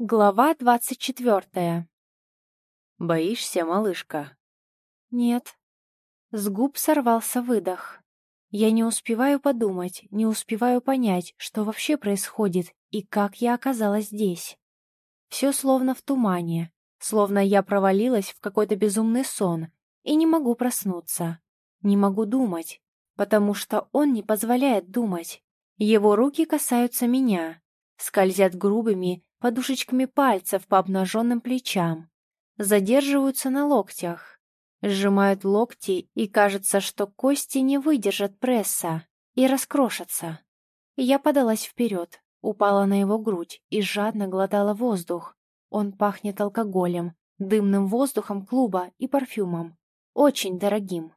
Глава двадцать четвертая. «Боишься, малышка?» «Нет». С губ сорвался выдох. Я не успеваю подумать, не успеваю понять, что вообще происходит и как я оказалась здесь. Все словно в тумане, словно я провалилась в какой-то безумный сон и не могу проснуться. Не могу думать, потому что он не позволяет думать. Его руки касаются меня, скользят грубыми, подушечками пальцев по обнаженным плечам, задерживаются на локтях, сжимают локти, и кажется, что кости не выдержат пресса и раскрошатся. Я подалась вперед, упала на его грудь и жадно глотала воздух. Он пахнет алкоголем, дымным воздухом клуба и парфюмом. Очень дорогим.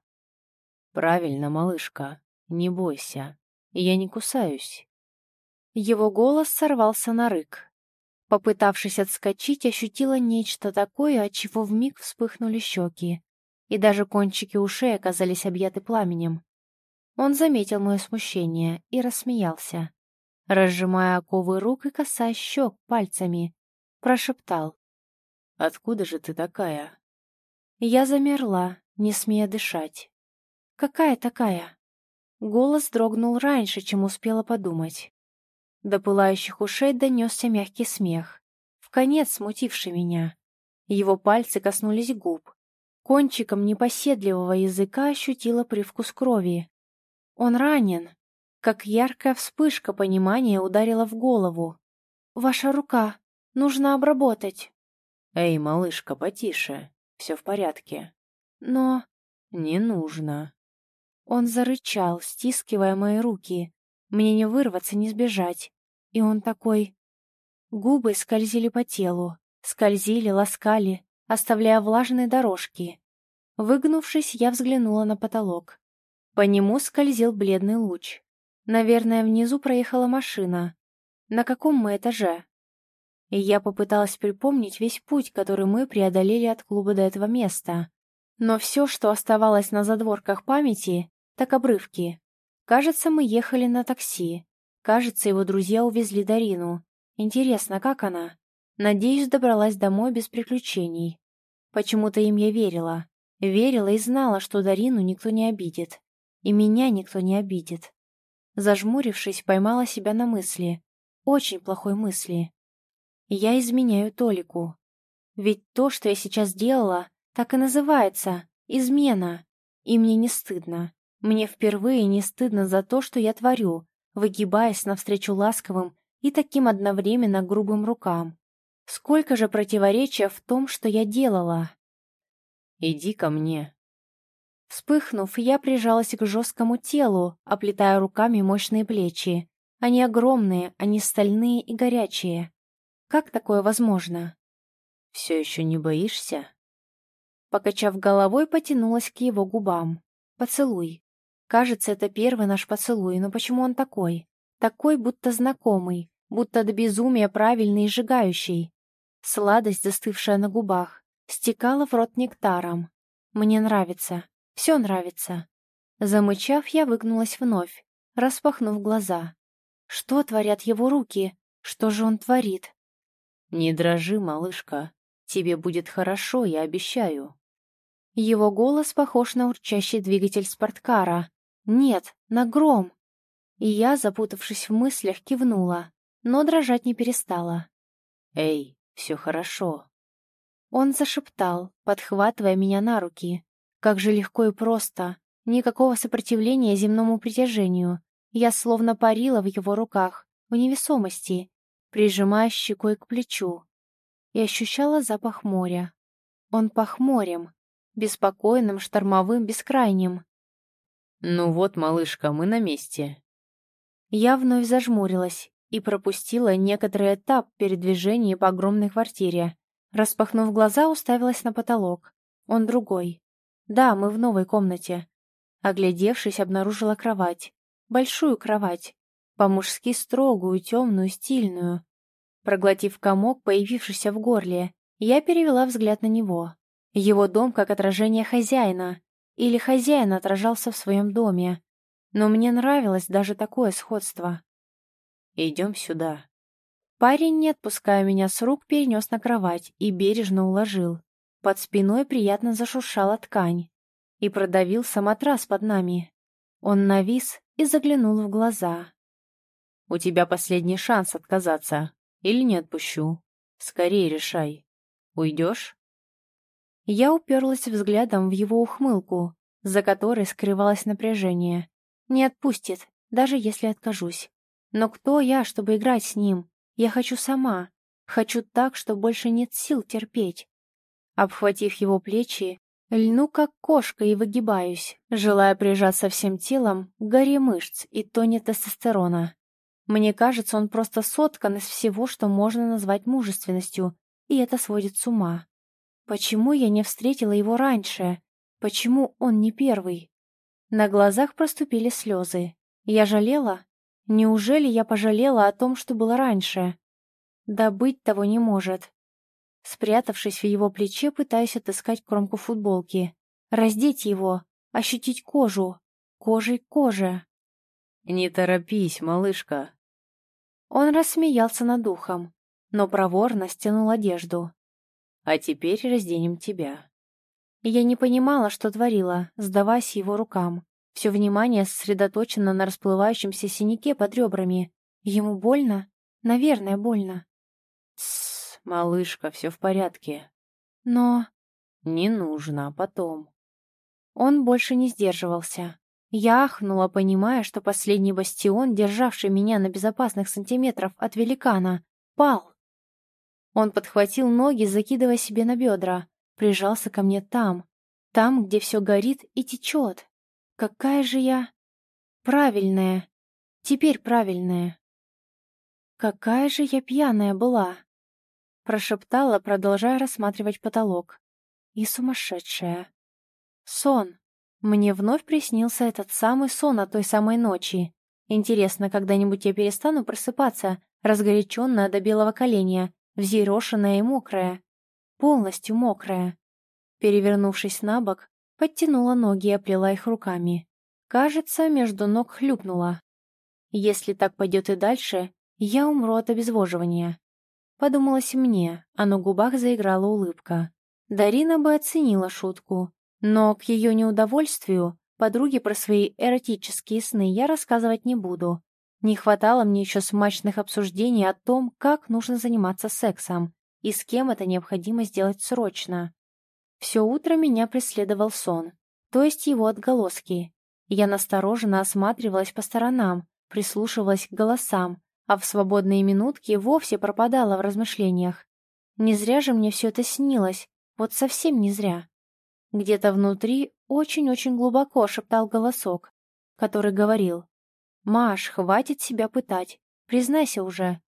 «Правильно, малышка, не бойся. Я не кусаюсь». Его голос сорвался на рык. Попытавшись отскочить, ощутила нечто такое, от чего вмиг вспыхнули щеки, и даже кончики ушей оказались объяты пламенем. Он заметил мое смущение и рассмеялся, разжимая оковы рук и касаясь щек пальцами, прошептал. «Откуда же ты такая?» Я замерла, не смея дышать. «Какая такая?» Голос дрогнул раньше, чем успела подумать. До пылающих ушей донесся мягкий смех, в конец смутивший меня. Его пальцы коснулись губ. Кончиком непоседливого языка ощутила привкус крови. Он ранен. Как яркая вспышка понимания ударила в голову. «Ваша рука. Нужно обработать». «Эй, малышка, потише. Все в порядке». «Но...» «Не нужно». Он зарычал, стискивая мои руки, мне не вырваться, не сбежать. И он такой... Губы скользили по телу, скользили, ласкали, оставляя влажные дорожки. Выгнувшись, я взглянула на потолок. По нему скользил бледный луч. Наверное, внизу проехала машина. На каком мы этаже? И я попыталась припомнить весь путь, который мы преодолели от клуба до этого места. Но все, что оставалось на задворках памяти, так обрывки. Кажется, мы ехали на такси. Кажется, его друзья увезли Дарину. Интересно, как она? Надеюсь, добралась домой без приключений. Почему-то им я верила. Верила и знала, что Дарину никто не обидит. И меня никто не обидит. Зажмурившись, поймала себя на мысли. Очень плохой мысли. Я изменяю Толику. Ведь то, что я сейчас делала, так и называется — измена. И мне не стыдно. Мне впервые не стыдно за то, что я творю, выгибаясь навстречу ласковым и таким одновременно грубым рукам. Сколько же противоречия в том, что я делала. «Иди ко мне». Вспыхнув, я прижалась к жесткому телу, оплетая руками мощные плечи. Они огромные, они стальные и горячие. Как такое возможно? «Все еще не боишься?» Покачав головой, потянулась к его губам. «Поцелуй». Кажется, это первый наш поцелуй, но почему он такой? Такой, будто знакомый, будто до безумия правильный и сжигающий. Сладость, застывшая на губах, стекала в рот нектаром. Мне нравится. Все нравится. Замычав, я выгнулась вновь, распахнув глаза. Что творят его руки? Что же он творит? «Не дрожи, малышка. Тебе будет хорошо, я обещаю». Его голос похож на урчащий двигатель спорткара, нет, на гром. И я, запутавшись в мыслях, кивнула, но дрожать не перестала. «Эй, все хорошо». Он зашептал, подхватывая меня на руки. Как же легко и просто. Никакого сопротивления земному притяжению. Я словно парила в его руках, в невесомости, прижимая щекой к плечу. И ощущала запах моря. Он пах морем, беспокойным, штормовым, бескрайним. «Ну вот, малышка, мы на месте». Я вновь зажмурилась и пропустила некоторый этап передвижения по огромной квартире. Распахнув глаза, уставилась на потолок. Он другой. Да, мы в новой комнате. Оглядевшись, обнаружила кровать. Большую кровать. По-мужски строгую, темную, стильную. Проглотив комок, появившийся в горле, я перевела взгляд на него. Его дом как отражение хозяина, или хозяин отражался в своем доме. Но мне нравилось даже такое сходство. «Идем сюда». Парень, не отпуская меня с рук, перенес на кровать и бережно уложил. Под спиной приятно зашуршала ткань и продавился матрас под нами. Он навис и заглянул в глаза. «У тебя последний шанс отказаться. Или не отпущу. Скорее решай. Уйдешь?» Я уперлась взглядом в его ухмылку, за которой скрывалось напряжение. Не отпустит, даже если откажусь. Но кто я, чтобы играть с ним? Я хочу сама. Хочу так, что больше нет сил терпеть. Обхватив его плечи, льну как кошка и выгибаюсь, желая прижаться всем телом к горе мышц и тоне тестостерона. Мне кажется, он просто соткан из всего, что можно назвать мужественностью, и это сводит с ума. Почему я не встретила его раньше? Почему он не первый? На глазах проступили слезы. Я жалела? Неужели я пожалела о том, что было раньше? Да быть того не может. Спрятавшись в его плече, пытаюсь отыскать кромку футболки. Раздеть его, ощутить кожу, кожей к коже. «Не торопись, малышка». Он рассмеялся над ухом, но проворно стянул одежду. «А теперь разденем тебя». Я не понимала, что творила, сдаваясь его рукам. Все внимание сосредоточено на расплывающемся синяке под ребрами. Ему больно? Наверное, больно. Тссс, малышка, все в порядке. Но... Не нужно, а потом. Он больше не сдерживался. Я ахнула, понимая, что последний бастион, державший меня на безопасных сантиметров от великана, пал. Он подхватил ноги, закидывая себе на бедра, прижался ко мне там, там, где все горит и течет. Какая же я... Правильная. Теперь правильная. Какая же я пьяная была. Прошептала, продолжая рассматривать потолок. И сумасшедшая. Сон. Мне вновь приснился этот самый сон о той самой ночи. Интересно, когда-нибудь я перестану просыпаться, разгоряченная до белого коленя, взъерошенная и мокрая. Полностью мокрая. Перевернувшись на бок, Подтянула ноги и оплела их руками. Кажется, между ног хлюпнула. Если так пойдет и дальше, я умру от обезвоживания. Подумалось мне, а на губах заиграла улыбка. Дарина бы оценила шутку, но к ее неудовольствию подруге про свои эротические сны я рассказывать не буду. Не хватало мне еще смачных обсуждений о том, как нужно заниматься сексом и с кем это необходимо сделать срочно. Все утро меня преследовал сон, то есть его отголоски. Я настороженно осматривалась по сторонам, прислушивалась к голосам, а в свободные минутки вовсе пропадала в размышлениях. Не зря же мне все это снилось, вот совсем не зря. Где-то внутри очень-очень глубоко шептал голосок, который говорил «Маш, хватит себя пытать, признайся уже».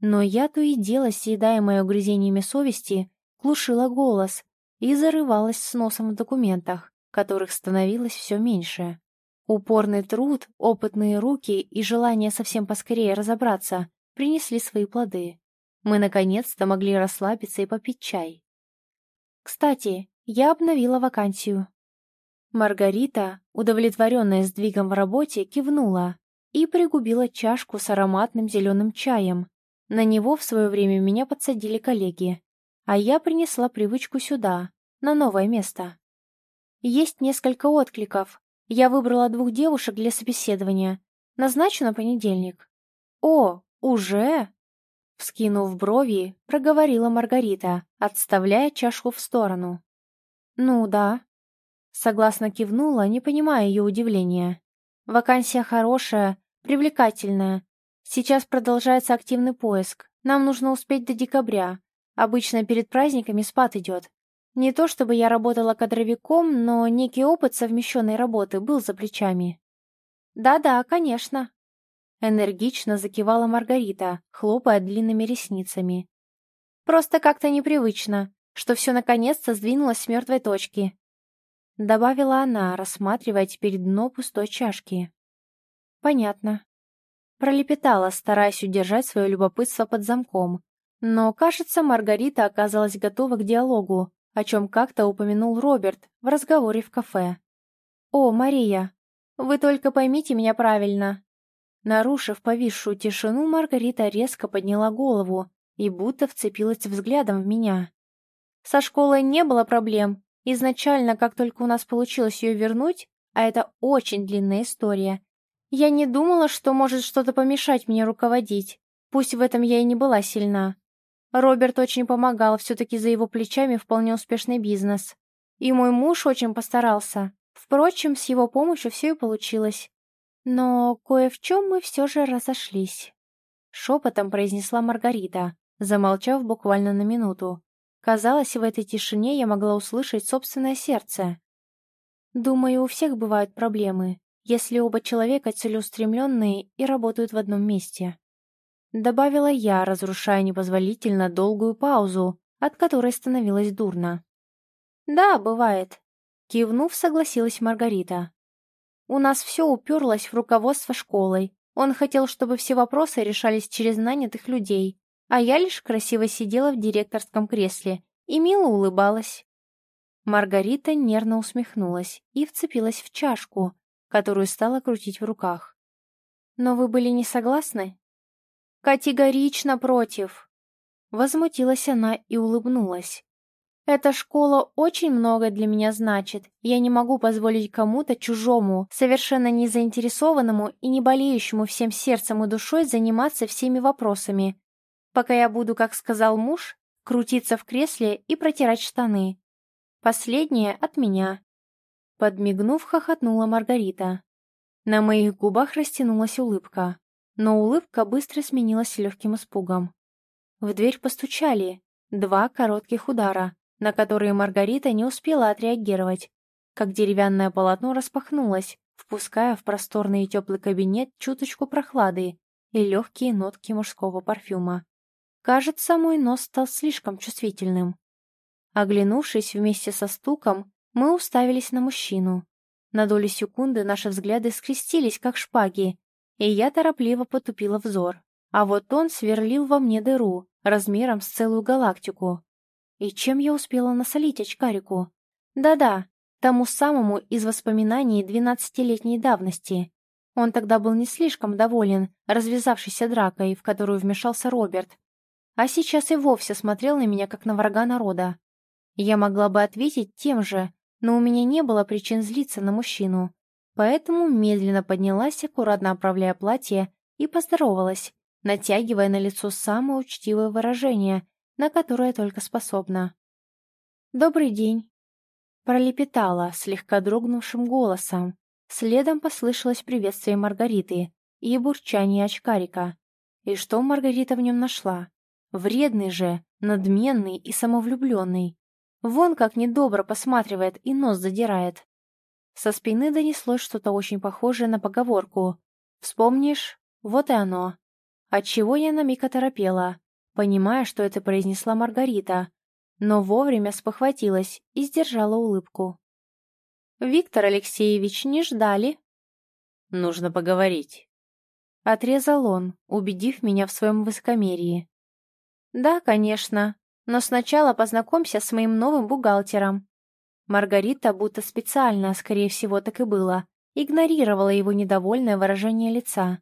Но я то и дело, съедаемая угрызениями совести, глушила голос, и зарывалась с носом в документах, которых становилось все меньше. Упорный труд, опытные руки и желание совсем поскорее разобраться принесли свои плоды. Мы наконец-то могли расслабиться и попить чай. Кстати, я обновила вакансию. Маргарита, удовлетворенная сдвигом в работе, кивнула и пригубила чашку с ароматным зеленым чаем. На него в свое время меня подсадили коллеги а я принесла привычку сюда, на новое место. Есть несколько откликов. Я выбрала двух девушек для собеседования. Назначу на понедельник. О, уже? Вскинув брови, проговорила Маргарита, отставляя чашку в сторону. «Ну да». Согласно кивнула, не понимая ее удивления. «Вакансия хорошая, привлекательная. Сейчас продолжается активный поиск. Нам нужно успеть до декабря. Обычно перед праздниками спад идет. Не то чтобы я работала кадровиком, но некий опыт совмещенной работы был за плечами. «Да-да, конечно», — энергично закивала Маргарита, хлопая длинными ресницами. «Просто как-то непривычно, что все наконец-то сдвинулось с мертвой точки», — добавила она, рассматривая теперь дно пустой чашки. «Понятно». Пролепетала, стараясь удержать свое любопытство под замком, но, кажется, Маргарита оказалась готова к диалогу, о чем как-то упомянул Роберт в разговоре в кафе. «О, Мария, вы только поймите меня правильно». Нарушив повисшую тишину, Маргарита резко подняла голову и будто вцепилась взглядом в меня. Со школой не было проблем. Изначально, как только у нас получилось ее вернуть, а это очень длинная история, я не думала, что может что-то помешать мне руководить. Пусть в этом я и не была сильна. Роберт очень помогал, все-таки за его плечами вполне успешный бизнес. И мой муж очень постарался. Впрочем, с его помощью все и получилось. Но кое в чем мы все же разошлись. Шепотом произнесла Маргарита, замолчав буквально на минуту. Казалось, в этой тишине я могла услышать собственное сердце. Думаю, у всех бывают проблемы, если оба человека целеустремленные и работают в одном месте. Добавила я, разрушая непозволительно долгую паузу, от которой становилось дурно. «Да, бывает», — кивнув, согласилась Маргарита. У нас все уперлось в руководство школой. Он хотел, чтобы все вопросы решались через нанятых людей, а я лишь красиво сидела в директорском кресле и мило улыбалась. Маргарита нервно усмехнулась и вцепилась в чашку, которую стала крутить в руках. «Но вы были не согласны?» «Категорично против!» Возмутилась она и улыбнулась. Эта школа очень много для меня значит. Я не могу позволить кому-то чужому, совершенно не заинтересованному и не болеющему всем сердцем и душой заниматься всеми вопросами. Пока я буду, как сказал муж, крутиться в кресле и протирать штаны. Последнее от меня. Подмигнув, хохотнула Маргарита. На моих губах растянулась улыбка, но улыбка быстро сменилась легким испугом. В дверь постучали. Два коротких удара на которые Маргарита не успела отреагировать, как деревянное полотно распахнулось, впуская в просторный и теплый кабинет чуточку прохлады и легкие нотки мужского парфюма. Кажется, мой нос стал слишком чувствительным. Оглянувшись вместе со стуком, мы уставились на мужчину. На долю секунды наши взгляды скрестились, как шпаги, и я торопливо потупила взор. А вот он сверлил во мне дыру, размером с целую галактику. И чем я успела насолить очкарику? Да-да, тому самому из воспоминаний двенадцатилетней давности. Он тогда был не слишком доволен развязавшейся дракой, в которую вмешался Роберт. А сейчас и вовсе смотрел на меня, как на врага народа. Я могла бы ответить тем же, но у меня не было причин злиться на мужчину. Поэтому медленно поднялась, аккуратно оправляя платье, и поздоровалась, натягивая на лицо самое учтивое выражение, на которое только способна. «Добрый день», — пролепетала слегка дрогнувшим голосом. Следом послышалось приветствие Маргариты и бурчание очкарика. И что Маргарита в нем нашла? Вредный же, надменный и самовлюбленный. Вон как недобро посматривает и нос задирает. Со спины донеслось что-то очень похожее на поговорку. «Вспомнишь? Вот и оно». Отчего я на миг оторопела, понимая, что это произнесла Маргарита, но вовремя спохватилась и сдержала улыбку. «Виктор Алексеевич, не ждали?» «Нужно поговорить», — отрезал он, убедив меня в своем высокомерии. «Да, конечно, но сначала познакомься с моим новым бухгалтером». Маргарита, будто специально, скорее всего, так и было, игнорировала его недовольное выражение лица.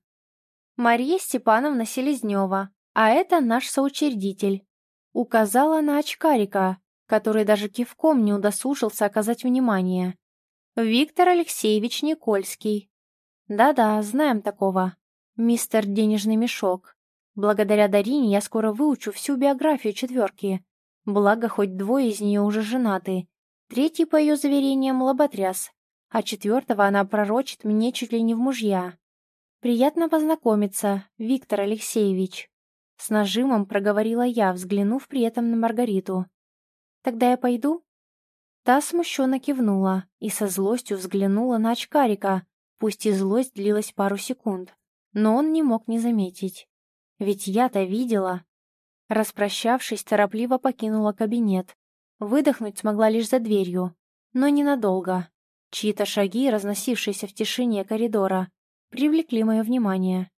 «Мария Степановна Селезнева, а это наш соучредитель. Указала на очкарика, который даже кивком не удосужился оказать внимание. Виктор Алексеевич Никольский. Да-да, знаем такого. Мистер Денежный Мешок. Благодаря Дарине я скоро выучу всю биографию четверки. Благо, хоть двое из нее уже женаты. Третий, по ее заверениям, лоботряс. А четвертого она пророчит мне чуть ли не в мужья. Приятно познакомиться, Виктор Алексеевич. С нажимом проговорила я, взглянув при этом на Маргариту. «Тогда я пойду?» Та смущенно кивнула и со злостью взглянула на очкарика, пусть и злость длилась пару секунд, но он не мог не заметить. Ведь я-то видела. Распрощавшись, торопливо покинула кабинет. Выдохнуть смогла лишь за дверью, но ненадолго. Чьи-то шаги, разносившиеся в тишине коридора, привлекли мое внимание.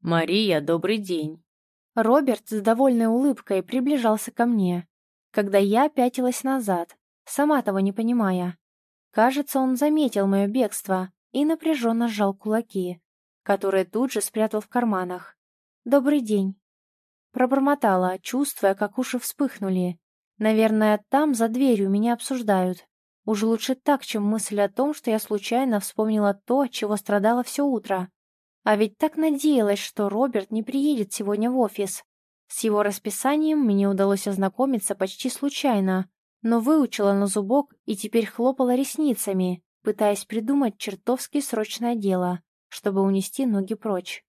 «Мария, добрый день!» Роберт с довольной улыбкой приближался ко мне, когда я пятилась назад, сама того не понимая. Кажется, он заметил мое бегство и напряженно сжал кулаки. которые тут же спрятал в карманах. «Добрый день». Пробормотала, чувствуя, как уши вспыхнули. Наверное, там, за дверью, меня обсуждают. Уже лучше так, чем мысль о том, что я случайно вспомнила то, чего страдала все утро. А ведь так надеялась, что Роберт не приедет сегодня в офис. С его расписанием мне удалось ознакомиться почти случайно, но выучила на зубок и теперь хлопала ресницами, пытаясь придумать чертовски срочное дело, чтобы унести ноги прочь.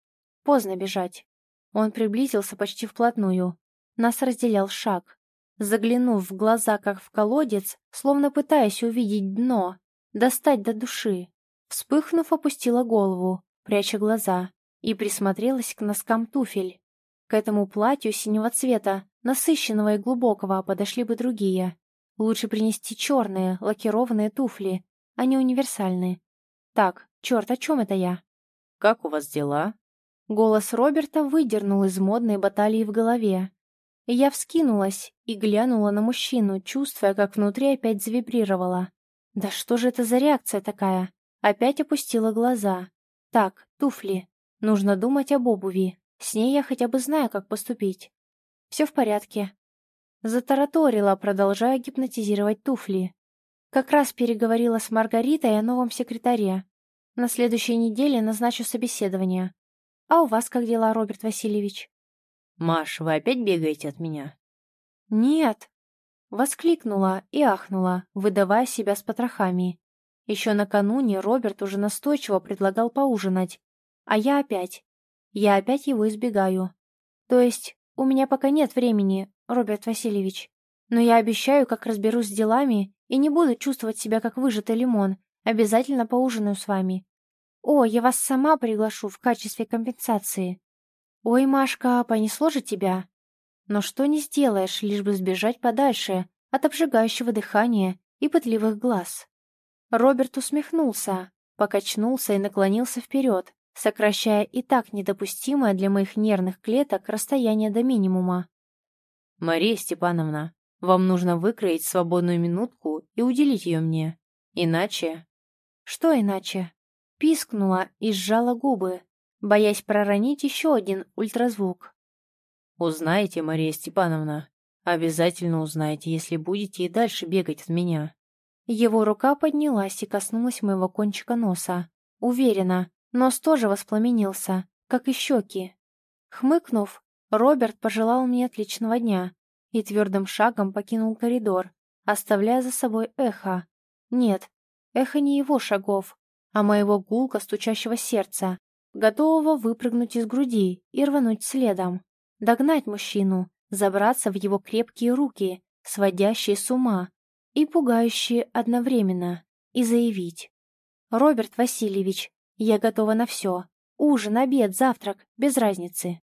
Поздно бежать. Он приблизился почти вплотную. Нас разделял шаг. Заглянув в глаза, как в колодец, словно пытаясь увидеть дно, достать до души. Вспыхнув, опустила голову, пряча глаза, и присмотрелась к носкам туфель. К этому платью синего цвета, насыщенного и глубокого, подошли бы другие. Лучше принести черные, лакированные туфли, они универсальные. Так, черт, о чем это я? «Как у вас дела?» Голос Роберта выдернул из модной баталии в голове. Я вскинулась и глянула на мужчину, чувствуя, как внутри опять завибрировала. «Да что же это за реакция такая?» Опять опустила глаза. «Так, туфли. Нужно думать об обуви. С ней я хотя бы знаю, как поступить. Все в порядке». Затараторила, продолжая гипнотизировать туфли. Как раз переговорила с Маргаритой о новом секретаре. На следующей неделе назначу собеседование. А у вас как дела, Роберт Васильевич? Маш, вы опять бегаете от меня? Нет. Воскликнула и ахнула, выдавая себя с потрохами. Еще накануне Роберт уже настойчиво предлагал поужинать. А я опять. Я опять его избегаю. То есть, у меня пока нет времени, Роберт Васильевич. Но я обещаю, как разберусь с делами, и не буду чувствовать себя как выжатый лимон. Обязательно поужинаю с вами. О, я вас сама приглашу в качестве компенсации. Ой, Машка, понесло же тебя. Но что не сделаешь, лишь бы сбежать подальше от обжигающего дыхания и пытливых глаз. Роберт усмехнулся, покачнулся и наклонился вперед, сокращая и так недопустимое для моих нервных клеток расстояние до минимума. «Мария Степановна, вам нужно выкроить свободную минутку и уделить ее мне. Иначе...» «Что иначе?» Пискнула и сжала губы, боясь проронить еще один ультразвук. «Узнаете, Мария Степановна. Обязательно узнаете, если будете и дальше бегать от меня». Его рука поднялась и коснулась моего кончика носа. Уверена, нос тоже воспламенился, как и щеки. Хмыкнув, Роберт пожелал мне отличного дня и твердым шагом покинул коридор, оставляя за собой эхо. Нет, эхо не его шагов, а моего гулка стучащего сердца, готового выпрыгнуть из груди и рвануть следом. Догнать мужчину, забраться в его крепкие руки, сводящие с ума и пугающие одновременно, и заявить. «Роберт Васильевич, я готова на все. Ужин, обед, завтрак, без разницы.